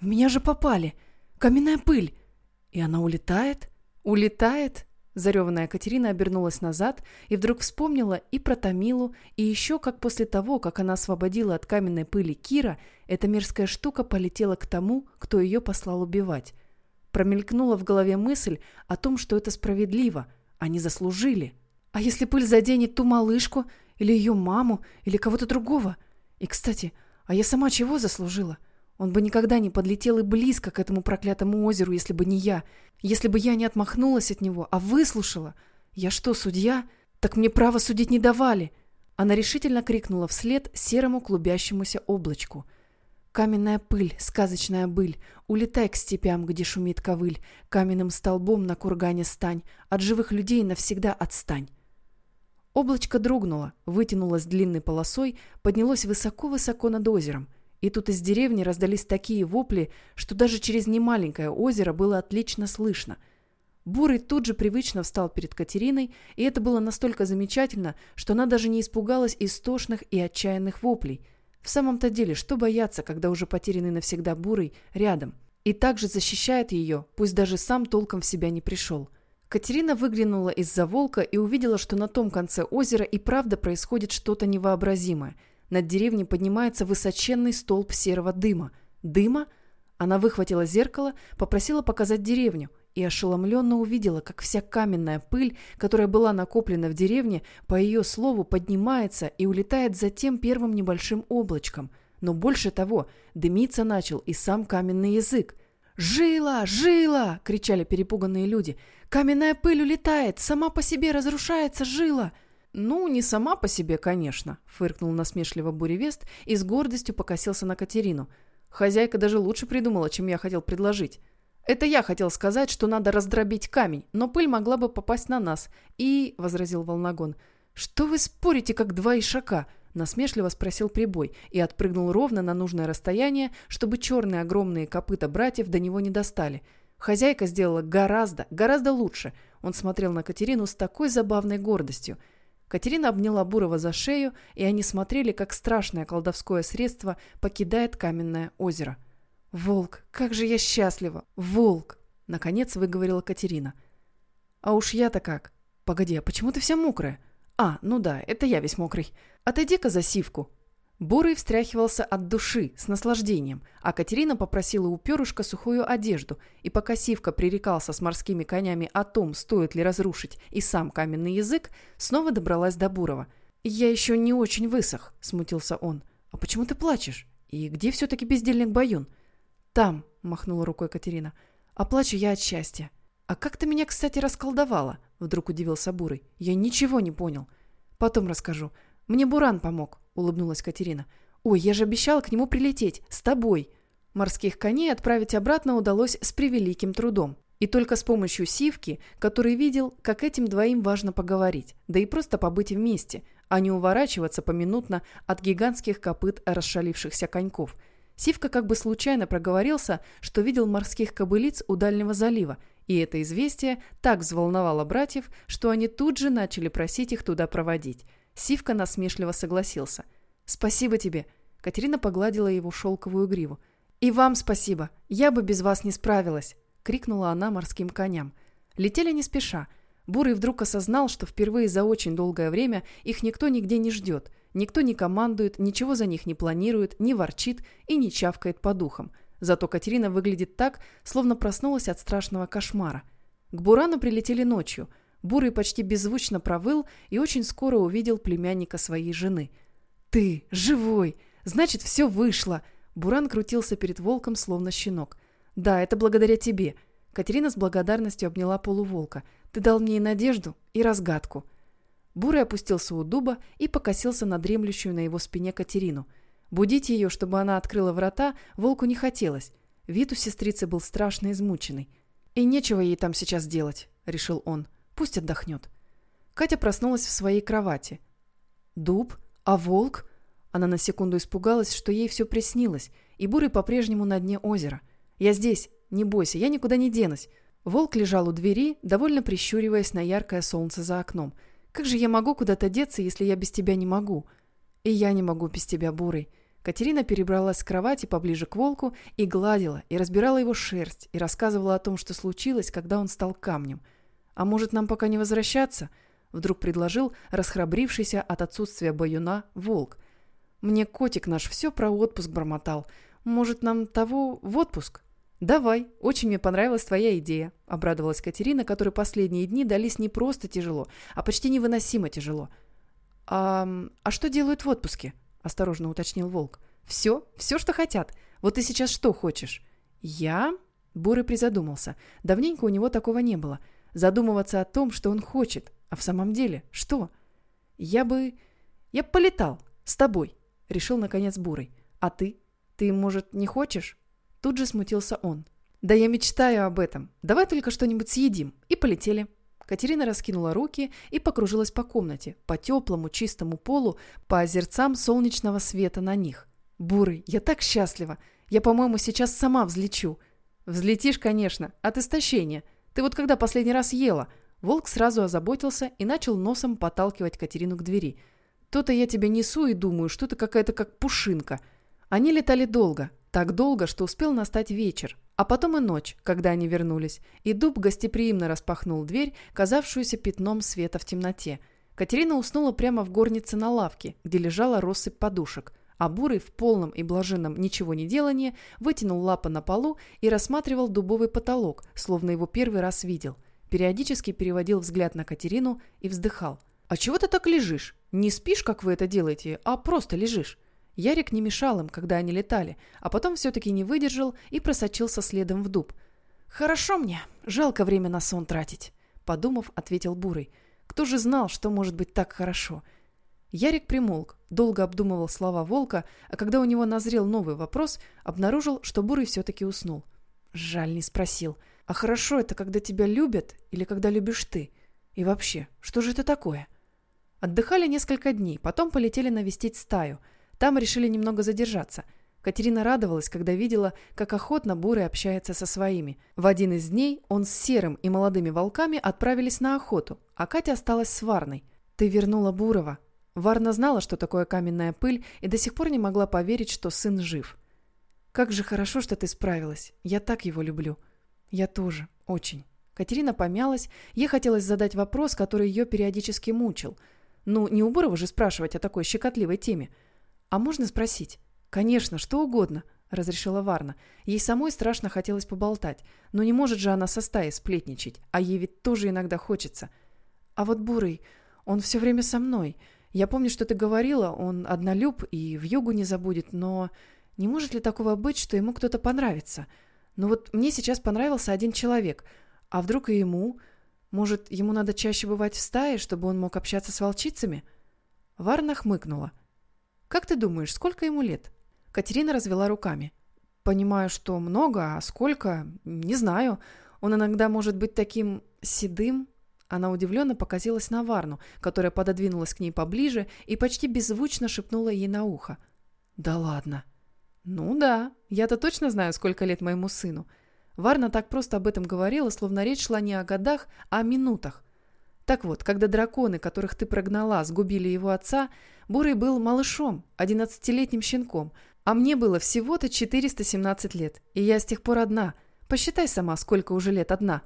в меня же попали! Каменная пыль! И она улетает? Улетает?» Зареванная Катерина обернулась назад и вдруг вспомнила и про Томилу, и еще как после того, как она освободила от каменной пыли Кира, эта мерзкая штука полетела к тому, кто ее послал убивать. Промелькнула в голове мысль о том, что это справедливо, они заслужили. А если пыль заденет ту малышку, или ее маму, или кого-то другого? И, кстати, а я сама чего заслужила? Он бы никогда не подлетел и близко к этому проклятому озеру, если бы не я. Если бы я не отмахнулась от него, а выслушала. Я что, судья? Так мне право судить не давали. Она решительно крикнула вслед серому клубящемуся облачку. Каменная пыль, сказочная быль, улетай к степям, где шумит ковыль, каменным столбом на кургане стань, от живых людей навсегда отстань. Облачко дрогнуло, вытянулось длинной полосой, поднялось высоко-высоко над озером — и тут из деревни раздались такие вопли, что даже через немаленькое озеро было отлично слышно. Бурый тут же привычно встал перед Катериной, и это было настолько замечательно, что она даже не испугалась истошных и отчаянных воплей. В самом-то деле, что бояться, когда уже потерянный навсегда Бурый рядом? И также защищает ее, пусть даже сам толком в себя не пришел. Катерина выглянула из-за волка и увидела, что на том конце озера и правда происходит что-то невообразимое – над деревней поднимается высоченный столб серого дыма. Дыма? Она выхватила зеркало, попросила показать деревню и ошеломленно увидела, как вся каменная пыль, которая была накоплена в деревне, по ее слову поднимается и улетает за тем первым небольшим облачком. Но больше того, дымиться начал и сам каменный язык. «Жила! Жила!» — кричали перепуганные люди. «Каменная пыль улетает! Сама по себе разрушается жила!» «Ну, не сама по себе, конечно», — фыркнул насмешливо Буревест и с гордостью покосился на Катерину. «Хозяйка даже лучше придумала, чем я хотел предложить. Это я хотел сказать, что надо раздробить камень, но пыль могла бы попасть на нас. И...» — возразил Волногон. «Что вы спорите, как два ишака?» — насмешливо спросил Прибой и отпрыгнул ровно на нужное расстояние, чтобы черные огромные копыта братьев до него не достали. Хозяйка сделала гораздо, гораздо лучше. Он смотрел на Катерину с такой забавной гордостью — Катерина обняла Бурова за шею, и они смотрели, как страшное колдовское средство покидает каменное озеро. «Волк, как же я счастлива! Волк!» — наконец выговорила Катерина. «А уж я-то как! Погоди, а почему ты вся мокрая?» «А, ну да, это я весь мокрый. Отойди-ка за сивку!» Бурый встряхивался от души, с наслаждением, а Катерина попросила у перышка сухую одежду, и пока Сивка пререкался с морскими конями о том, стоит ли разрушить и сам каменный язык, снова добралась до Бурова. «Я еще не очень высох», — смутился он. «А почему ты плачешь? И где все-таки бездельник Баюн?» «Там», — махнула рукой Катерина. «А плачу я от счастья». «А как ты меня, кстати, расколдовала?» — вдруг удивился Бурый. «Я ничего не понял». «Потом расскажу. Мне Буран помог улыбнулась Катерина. «Ой, я же обещала к нему прилететь. С тобой». Морских коней отправить обратно удалось с превеликим трудом. И только с помощью Сивки, который видел, как этим двоим важно поговорить, да и просто побыть вместе, а не уворачиваться поминутно от гигантских копыт расшалившихся коньков. Сивка как бы случайно проговорился, что видел морских кобылиц у дальнего залива, и это известие так взволновало братьев, что они тут же начали просить их туда проводить. Сивка насмешливо согласился. «Спасибо тебе!» Катерина погладила его шелковую гриву. «И вам спасибо! Я бы без вас не справилась!» — крикнула она морским коням. Летели не спеша — Бурый вдруг осознал, что впервые за очень долгое время их никто нигде не ждет, никто не командует, ничего за них не планирует, не ворчит и не чавкает по духам. Зато Катерина выглядит так, словно проснулась от страшного кошмара. К Бурану прилетели ночью. Бурый почти беззвучно провыл и очень скоро увидел племянника своей жены. «Ты! Живой! Значит, все вышло!» Буран крутился перед волком, словно щенок. «Да, это благодаря тебе!» Катерина с благодарностью обняла полуволка – ты дал мне и надежду, и разгадку». Бурый опустился у дуба и покосился на дремлющую на его спине Катерину. Будить ее, чтобы она открыла врата, волку не хотелось. Вид у сестрицы был страшно измученный. «И нечего ей там сейчас делать», — решил он. «Пусть отдохнет». Катя проснулась в своей кровати. «Дуб? А волк?» Она на секунду испугалась, что ей все приснилось, и Бурый по-прежнему на дне озера. «Я здесь, не бойся, я никуда не денусь. Волк лежал у двери, довольно прищуриваясь на яркое солнце за окном. «Как же я могу куда-то деться, если я без тебя не могу?» «И я не могу без тебя, Бурый». Катерина перебралась с кровати поближе к волку и гладила, и разбирала его шерсть, и рассказывала о том, что случилось, когда он стал камнем. «А может, нам пока не возвращаться?» Вдруг предложил расхрабрившийся от отсутствия баюна волк. «Мне котик наш все про отпуск бормотал. Может, нам того в отпуск?» «Давай, очень мне понравилась твоя идея», — обрадовалась Катерина, которой последние дни дались не просто тяжело, а почти невыносимо тяжело. «А, а что делают в отпуске?» — осторожно уточнил Волк. «Все, все, что хотят. Вот ты сейчас что хочешь?» «Я?» — Бурый призадумался. Давненько у него такого не было. Задумываться о том, что он хочет. А в самом деле, что? «Я бы... я бы полетал. С тобой», — решил наконец Бурый. «А ты? Ты, может, не хочешь?» Тут же смутился он. «Да я мечтаю об этом. Давай только что-нибудь съедим». И полетели. Катерина раскинула руки и покружилась по комнате, по теплому чистому полу, по озерцам солнечного света на них. «Бурый, я так счастлива! Я, по-моему, сейчас сама взлечу». «Взлетишь, конечно, от истощения. Ты вот когда последний раз ела?» Волк сразу озаботился и начал носом подталкивать Катерину к двери. «То-то я тебя несу и думаю, что ты какая-то как пушинка». Они летали долго, так долго, что успел настать вечер, а потом и ночь, когда они вернулись, и дуб гостеприимно распахнул дверь, казавшуюся пятном света в темноте. Катерина уснула прямо в горнице на лавке, где лежала россыпь подушек, а Бурый в полном и блаженном ничего не делании вытянул лапы на полу и рассматривал дубовый потолок, словно его первый раз видел. Периодически переводил взгляд на Катерину и вздыхал. «А чего ты так лежишь? Не спишь, как вы это делаете, а просто лежишь?» Ярик не мешал им, когда они летали, а потом все-таки не выдержал и просочился следом в дуб. «Хорошо мне. Жалко время на сон тратить», — подумав, ответил Бурый. «Кто же знал, что может быть так хорошо?» Ярик примолк, долго обдумывал слова волка, а когда у него назрел новый вопрос, обнаружил, что Бурый все-таки уснул. Жаль, не спросил. «А хорошо это, когда тебя любят или когда любишь ты? И вообще, что же это такое?» Отдыхали несколько дней, потом полетели навестить стаю — там решили немного задержаться. Катерина радовалась, когда видела, как охотно Бурый общается со своими. В один из дней он с Серым и молодыми волками отправились на охоту, а Катя осталась с Варной. «Ты вернула Бурова». Варна знала, что такое каменная пыль, и до сих пор не могла поверить, что сын жив. «Как же хорошо, что ты справилась. Я так его люблю». «Я тоже. Очень». Катерина помялась. Ей хотелось задать вопрос, который ее периодически мучил. Ну, не у Бурова же спрашивать о такой щекотливой теме – «А можно спросить?» «Конечно, что угодно», — разрешила Варна. Ей самой страшно хотелось поболтать, но не может же она со стаей сплетничать, а ей ведь тоже иногда хочется. «А вот Бурый, он все время со мной. Я помню, что ты говорила, он однолюб и в йогу не забудет, но не может ли такого быть, что ему кто-то понравится? Ну вот мне сейчас понравился один человек, а вдруг и ему? Может, ему надо чаще бывать в стае, чтобы он мог общаться с волчицами?» Варна хмыкнула. «Как ты думаешь, сколько ему лет?» Катерина развела руками. «Понимаю, что много, а сколько? Не знаю. Он иногда может быть таким седым». Она удивленно показалась на Варну, которая пододвинулась к ней поближе и почти беззвучно шепнула ей на ухо. «Да ладно». «Ну да, я-то точно знаю, сколько лет моему сыну». Варна так просто об этом говорила, словно речь шла не о годах, а о минутах. Так вот, когда драконы, которых ты прогнала, сгубили его отца, Бурый был малышом, одиннадцатилетним щенком, а мне было всего-то 417 лет, и я с тех пор одна. Посчитай сама, сколько уже лет одна.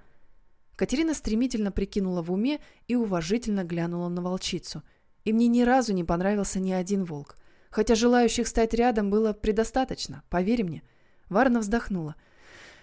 Катерина стремительно прикинула в уме и уважительно глянула на волчицу. И мне ни разу не понравился ни один волк. Хотя желающих стать рядом было предостаточно, поверь мне. Варна вздохнула.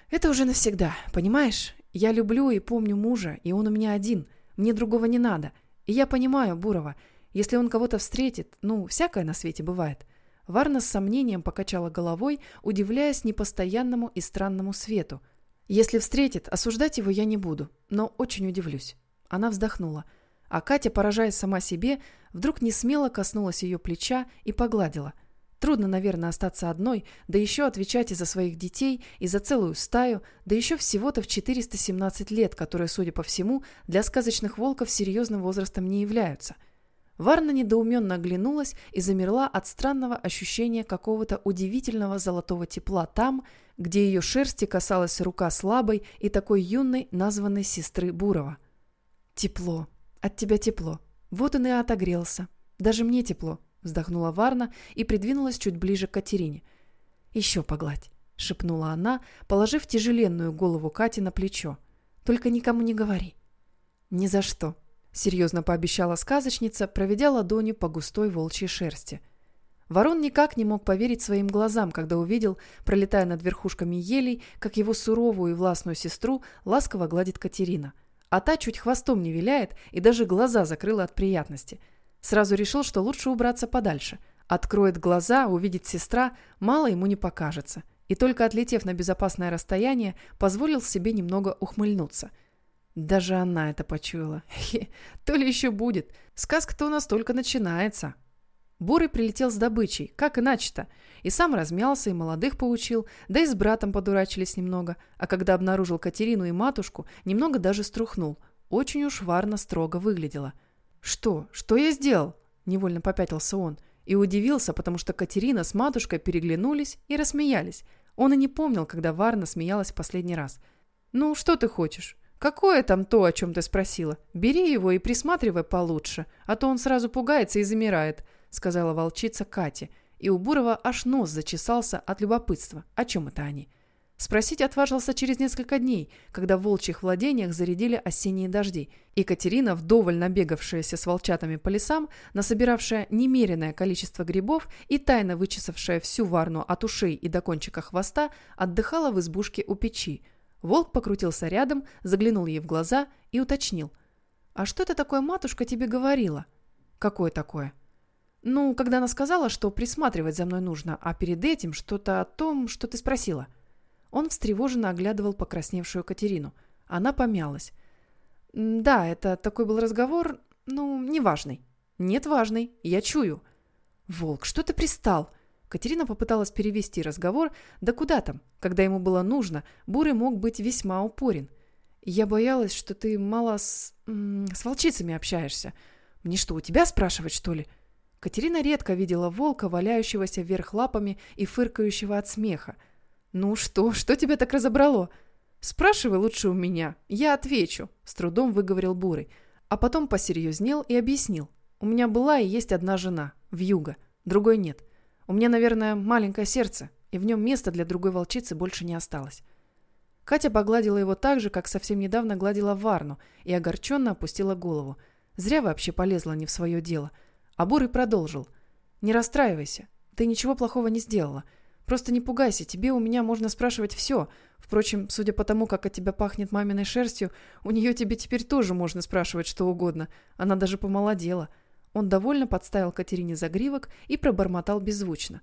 Это уже навсегда, понимаешь? Я люблю и помню мужа, и он у меня один. Мне другого не надо. И я понимаю Бурова. Если он кого-то встретит, ну, всякое на свете бывает. Варна с сомнением покачала головой, удивляясь непостоянному и странному свету. Если встретит, осуждать его я не буду, но очень удивлюсь. Она вздохнула. А Катя, поражаясь сама себе, вдруг не смело коснулась ее плеча и погладила – Трудно, наверное, остаться одной, да еще отвечать и за своих детей, и за целую стаю, да еще всего-то в 417 лет, которые, судя по всему, для сказочных волков серьезным возрастом не являются. Варна недоуменно оглянулась и замерла от странного ощущения какого-то удивительного золотого тепла там, где ее шерсти касалась рука слабой и такой юной, названной сестры Бурова. «Тепло. От тебя тепло. Вот он и отогрелся. Даже мне тепло», вздохнула Варна и придвинулась чуть ближе к Катерине. «Еще погладь», — шепнула она, положив тяжеленную голову Кати на плечо. «Только никому не говори». «Ни за что», — серьезно пообещала сказочница, проведя ладонью по густой волчьей шерсти. Ворон никак не мог поверить своим глазам, когда увидел, пролетая над верхушками елей, как его суровую и властную сестру ласково гладит Катерина. А та чуть хвостом не виляет и даже глаза закрыла от приятности — Сразу решил, что лучше убраться подальше. Откроет глаза, увидит сестра, мало ему не покажется. И только отлетев на безопасное расстояние, позволил себе немного ухмыльнуться. Даже она это почуяла. Хе, то ли еще будет. Сказка-то у нас только начинается. Бурый прилетел с добычей, как иначе-то. И сам размялся, и молодых поучил, да и с братом подурачились немного. А когда обнаружил Катерину и матушку, немного даже струхнул. Очень уж варно строго выглядела. «Что? Что я сделал?» – невольно попятился он. И удивился, потому что Катерина с матушкой переглянулись и рассмеялись. Он и не помнил, когда Варна смеялась в последний раз. «Ну, что ты хочешь? Какое там то, о чем ты спросила? Бери его и присматривай получше, а то он сразу пугается и замирает», – сказала волчица Кате. И у Бурова аж нос зачесался от любопытства. О чем это они? Спросить отважился через несколько дней, когда в волчьих владениях зарядили осенние дожди. Екатерина, вдоволь набегавшаяся с волчатами по лесам, насобиравшая немеренное количество грибов и тайно вычесавшая всю варну от ушей и до кончика хвоста, отдыхала в избушке у печи. Волк покрутился рядом, заглянул ей в глаза и уточнил. «А что это такое матушка тебе говорила?» «Какое такое?» «Ну, когда она сказала, что присматривать за мной нужно, а перед этим что-то о том, что ты спросила». Он встревоженно оглядывал покрасневшую Катерину. Она помялась. «Да, это такой был разговор, ну, неважный». «Нет, важный. Я чую». «Волк, что ты пристал?» Катерина попыталась перевести разговор, да куда там? Когда ему было нужно, Бурый мог быть весьма упорен. «Я боялась, что ты мало с... с волчицами общаешься. Мне что, у тебя спрашивать, что ли?» Катерина редко видела волка, валяющегося вверх лапами и фыркающего от смеха. «Ну что, что тебя так разобрало?» «Спрашивай лучше у меня, я отвечу», — с трудом выговорил Бурый. А потом посерьезнел и объяснил. «У меня была и есть одна жена, вьюга, другой нет. У меня, наверное, маленькое сердце, и в нем места для другой волчицы больше не осталось». Катя погладила его так же, как совсем недавно гладила Варну, и огорченно опустила голову. Зря вообще полезла не в свое дело. А Бурый продолжил. «Не расстраивайся, ты ничего плохого не сделала». Просто не пугайся, тебе у меня можно спрашивать все. Впрочем, судя по тому, как от тебя пахнет маминой шерстью, у нее тебе теперь тоже можно спрашивать что угодно. Она даже помолодела. Он довольно подставил Катерине загривок и пробормотал беззвучно.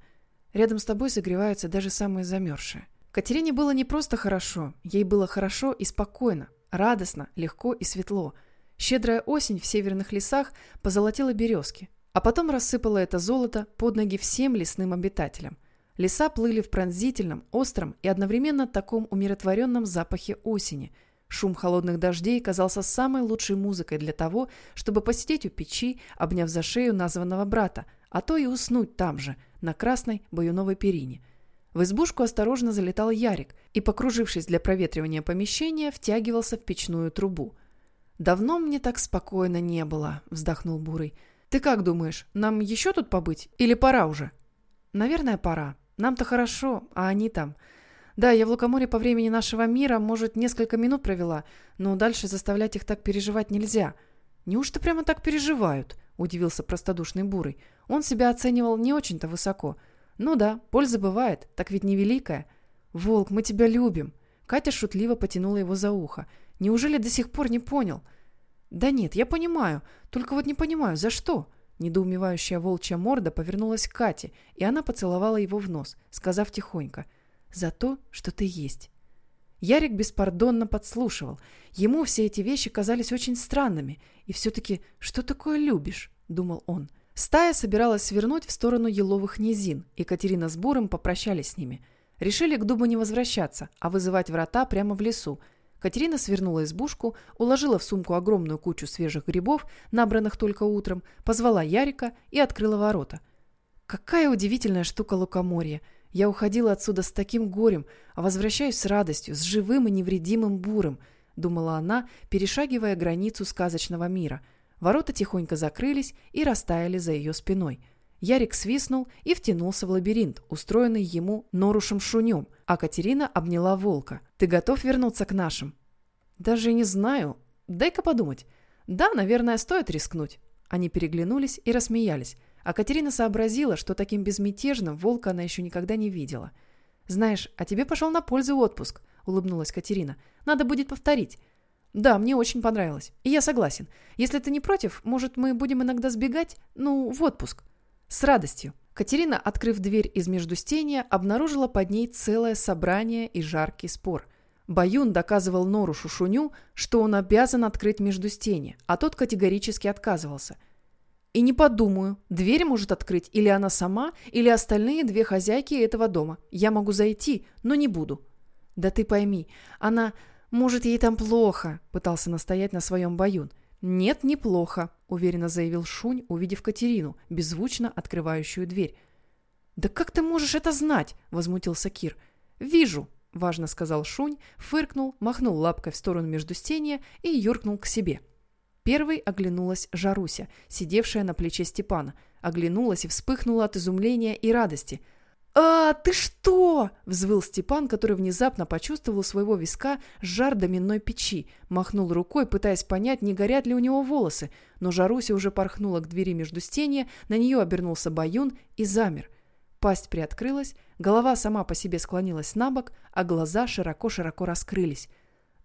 Рядом с тобой согреваются даже самые замерзшие. Катерине было не просто хорошо, ей было хорошо и спокойно, радостно, легко и светло. Щедрая осень в северных лесах позолотила березки, а потом рассыпала это золото под ноги всем лесным обитателям. Леса плыли в пронзительном, остром и одновременно таком умиротворенном запахе осени. Шум холодных дождей казался самой лучшей музыкой для того, чтобы посидеть у печи, обняв за шею названного брата, а то и уснуть там же, на красной баюновой перине. В избушку осторожно залетал Ярик и, покружившись для проветривания помещения, втягивался в печную трубу. «Давно мне так спокойно не было», — вздохнул Бурый. «Ты как думаешь, нам еще тут побыть или пора уже?» «Наверное, пора. Нам-то хорошо, а они там...» Да, я в Лукоморе по времени нашего мира, может, несколько минут провела, но дальше заставлять их так переживать нельзя. Неужто прямо так переживают? Удивился простодушный Бурый. Он себя оценивал не очень-то высоко. Ну да, польза бывает, так ведь невеликая. Волк, мы тебя любим. Катя шутливо потянула его за ухо. Неужели до сих пор не понял? Да нет, я понимаю, только вот не понимаю, за что? Недоумевающая волчья морда повернулась к Кате, и она поцеловала его в нос, сказав тихонько — за то, что ты есть. Ярик беспардонно подслушивал. Ему все эти вещи казались очень странными. И все-таки, что такое любишь? Думал он. Стая собиралась свернуть в сторону еловых низин. Екатерина с Буром попрощались с ними. Решили к дубу не возвращаться, а вызывать врата прямо в лесу. Катерина свернула избушку, уложила в сумку огромную кучу свежих грибов, набранных только утром, позвала Ярика и открыла ворота. Какая удивительная штука лукоморья! Я уходила отсюда с таким горем, а возвращаюсь с радостью, с живым и невредимым буром, думала она, перешагивая границу сказочного мира. Ворота тихонько закрылись и растаяли за ее спиной. Ярик свистнул и втянулся в лабиринт, устроенный ему норушем шунем, а Катерина обняла волка. «Ты готов вернуться к нашим?» «Даже не знаю. Дай-ка подумать. Да, наверное, стоит рискнуть». Они переглянулись и рассмеялись. А Катерина сообразила, что таким безмятежным волка она еще никогда не видела. «Знаешь, а тебе пошел на пользу отпуск», — улыбнулась Катерина. «Надо будет повторить». «Да, мне очень понравилось. И я согласен. Если ты не против, может, мы будем иногда сбегать, ну, в отпуск?» «С радостью». Катерина, открыв дверь из междустения, обнаружила под ней целое собрание и жаркий спор. Баюн доказывал Нору Шушуню, что он обязан открыть междустение, а тот категорически отказывался. И не подумаю, дверь может открыть или она сама, или остальные две хозяйки этого дома. Я могу зайти, но не буду. Да ты пойми, она... Может, ей там плохо, пытался настоять на своем Баюн. Нет, неплохо, уверенно заявил Шунь, увидев Катерину, беззвучно открывающую дверь. Да как ты можешь это знать? возмутился Кир. Вижу, важно сказал Шунь, фыркнул, махнул лапкой в сторону междустения и юркнул к себе. — Первой оглянулась Жаруся, сидевшая на плече Степана. Оглянулась и вспыхнула от изумления и радости. «А, ты что?» – взвыл Степан, который внезапно почувствовал своего виска жар доминной печи. Махнул рукой, пытаясь понять, не горят ли у него волосы. Но Жаруся уже порхнула к двери между стенья, на нее обернулся Баюн и замер. Пасть приоткрылась, голова сама по себе склонилась на бок, а глаза широко-широко раскрылись.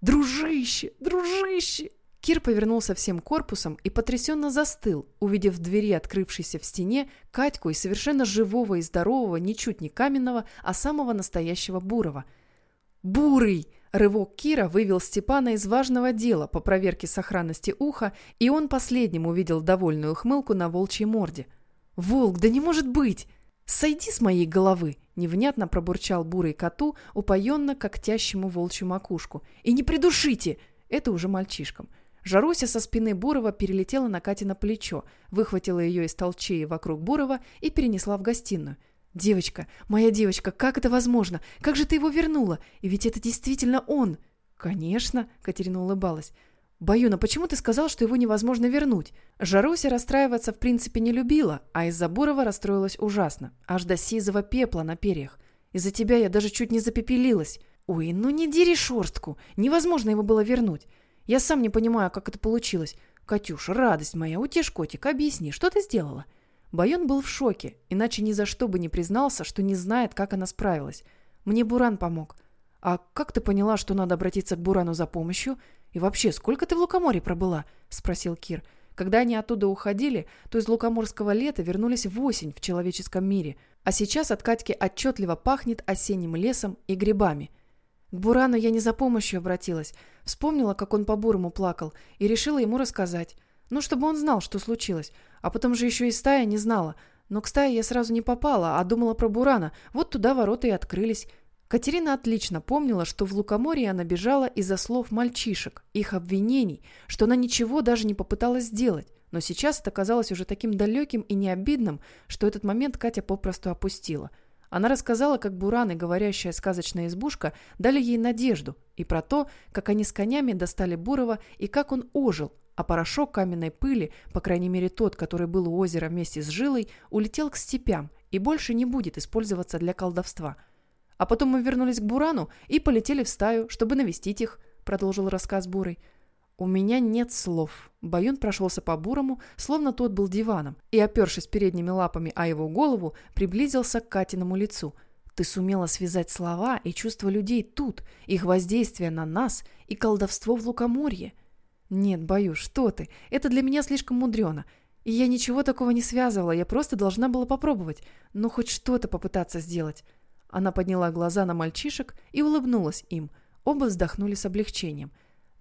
«Дружище! Дружище!» Кир повернулся всем корпусом и потрясенно застыл, увидев в двери, открывшейся в стене, Катьку и совершенно живого и здорового, ничуть не каменного, а самого настоящего Бурова. «Бурый!» Рывок Кира вывел Степана из важного дела по проверке сохранности уха, и он последним увидел довольную ухмылку на волчьей морде. «Волк, да не может быть! Сойди с моей головы!» Невнятно пробурчал бурый коту, упоенно когтящему волчью макушку. «И не придушите!» Это уже мальчишкам – Жаруся со спины Бурова перелетела на Кате на плечо, выхватила ее из толчей вокруг Бурова и перенесла в гостиную. «Девочка, моя девочка, как это возможно? Как же ты его вернула? И ведь это действительно он!» «Конечно», — Катерина улыбалась. «Баюна, почему ты сказал, что его невозможно вернуть?» Жаруся расстраиваться в принципе не любила, а из-за Бурова расстроилась ужасно, аж до сизого пепла на перьях. «Из-за тебя я даже чуть не запепелилась. Ой, ну не дери шорстку, невозможно его было вернуть. Я сам не понимаю, как это получилось. Катюш, радость моя, утешь котик, объясни, что ты сделала?» Байон был в шоке, иначе ни за что бы не признался, что не знает, как она справилась. Мне Буран помог. «А как ты поняла, что надо обратиться к Бурану за помощью? И вообще, сколько ты в Лукоморье пробыла?» – спросил Кир. Когда они оттуда уходили, то из лукоморского лета вернулись в осень в человеческом мире, а сейчас от Катьки отчетливо пахнет осенним лесом и грибами – к Бурану я не за помощью обратилась. Вспомнила, как он по-бурому плакал, и решила ему рассказать. Ну, чтобы он знал, что случилось. А потом же еще и стая не знала. Но к стае я сразу не попала, а думала про Бурана. Вот туда ворота и открылись. Катерина отлично помнила, что в Лукоморье она бежала из-за слов мальчишек, их обвинений, что она ничего даже не попыталась сделать. Но сейчас это казалось уже таким далеким и необидным, что этот момент Катя попросту опустила. Она рассказала, как Буран и говорящая сказочная избушка дали ей надежду, и про то, как они с конями достали Бурова и как он ожил, а порошок каменной пыли, по крайней мере тот, который был у озера вместе с жилой, улетел к степям и больше не будет использоваться для колдовства – а потом мы вернулись к Бурану и полетели в стаю, чтобы навестить их», — продолжил рассказ Бурый. «У меня нет слов». Баюн прошелся по Бурому, словно тот был диваном, и, опершись передними лапами о его голову, приблизился к Катиному лицу. «Ты сумела связать слова и чувства людей тут, их воздействие на нас и колдовство в Лукоморье». «Нет, Баю, что ты, это для меня слишком мудрено. И я ничего такого не связывала, я просто должна была попробовать, ну хоть что-то попытаться сделать». Она подняла глаза на мальчишек и улыбнулась им. Оба вздохнули с облегчением.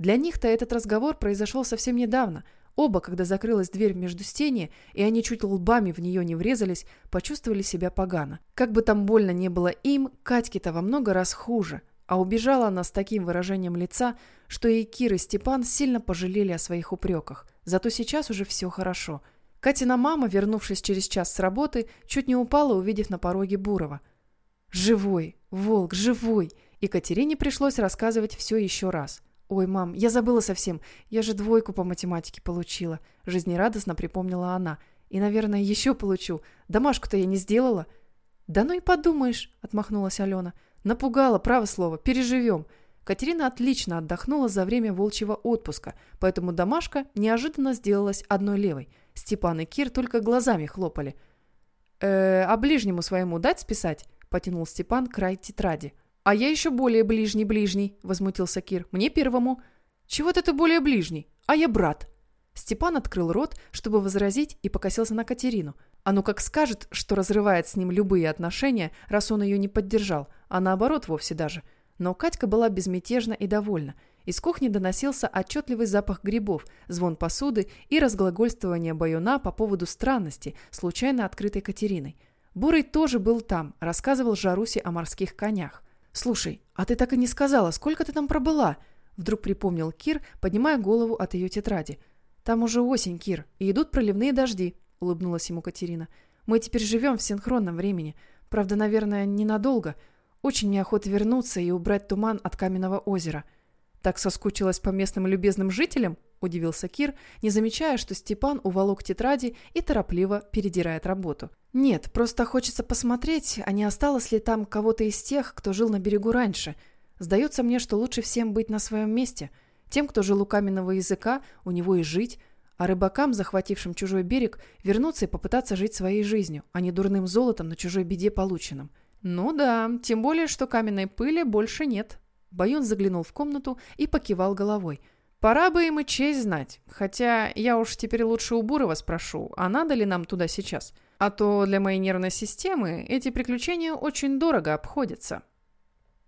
Для них-то этот разговор произошел совсем недавно. Оба, когда закрылась дверь между стене, и они чуть лбами в нее не врезались, почувствовали себя погано. Как бы там больно не было им, Катьке-то во много раз хуже. А убежала она с таким выражением лица, что и Кир, и Степан сильно пожалели о своих упреках. Зато сейчас уже все хорошо. Катина мама, вернувшись через час с работы, чуть не упала, увидев на пороге Бурова. «Живой! Волк, живой!» Екатерине пришлось рассказывать все еще раз. «Ой, мам, я забыла совсем. Я же двойку по математике получила», – жизнерадостно припомнила она. «И, наверное, еще получу. Домашку-то я не сделала». «Да ну и подумаешь», – отмахнулась Алена. «Напугала, право слово. Переживем». Катерина отлично отдохнула за время волчьего отпуска, поэтому домашка неожиданно сделалась одной левой. Степан и Кир только глазами хлопали. «Э, а ближнему своему дать списать?» потянул Степан край тетради. «А я еще более ближний-ближний», — возмутился Кир. «Мне первому». «Чего-то ты более ближний, а я брат». Степан открыл рот, чтобы возразить, и покосился на Катерину. А ну как скажет, что разрывает с ним любые отношения, раз он ее не поддержал, а наоборот вовсе даже. Но Катька была безмятежна и довольна. Из кухни доносился отчетливый запах грибов, звон посуды и разглагольствование Баюна по поводу странности, случайно открытой Катериной. Бурый тоже был там, рассказывал Жарусе о морских конях. «Слушай, а ты так и не сказала, сколько ты там пробыла?» Вдруг припомнил Кир, поднимая голову от ее тетради. «Там уже осень, Кир, и идут проливные дожди», — улыбнулась ему Катерина. «Мы теперь живем в синхронном времени. Правда, наверное, ненадолго. Очень неохота вернуться и убрать туман от каменного озера». «Так соскучилась по местным любезным жителям?» – удивился Кир, не замечая, что Степан уволок тетради и торопливо передирает работу. «Нет, просто хочется посмотреть, а не осталось ли там кого-то из тех, кто жил на берегу раньше. Сдается мне, что лучше всем быть на своем месте. Тем, кто жил у каменного языка, у него и жить, а рыбакам, захватившим чужой берег, вернуться и попытаться жить своей жизнью, а не дурным золотом на чужой беде полученном». «Ну да, тем более, что каменной пыли больше нет». Баюн заглянул в комнату и покивал головой – Пора бы им и честь знать. Хотя я уж теперь лучше у Бурова спрошу, а надо ли нам туда сейчас? А то для моей нервной системы эти приключения очень дорого обходятся.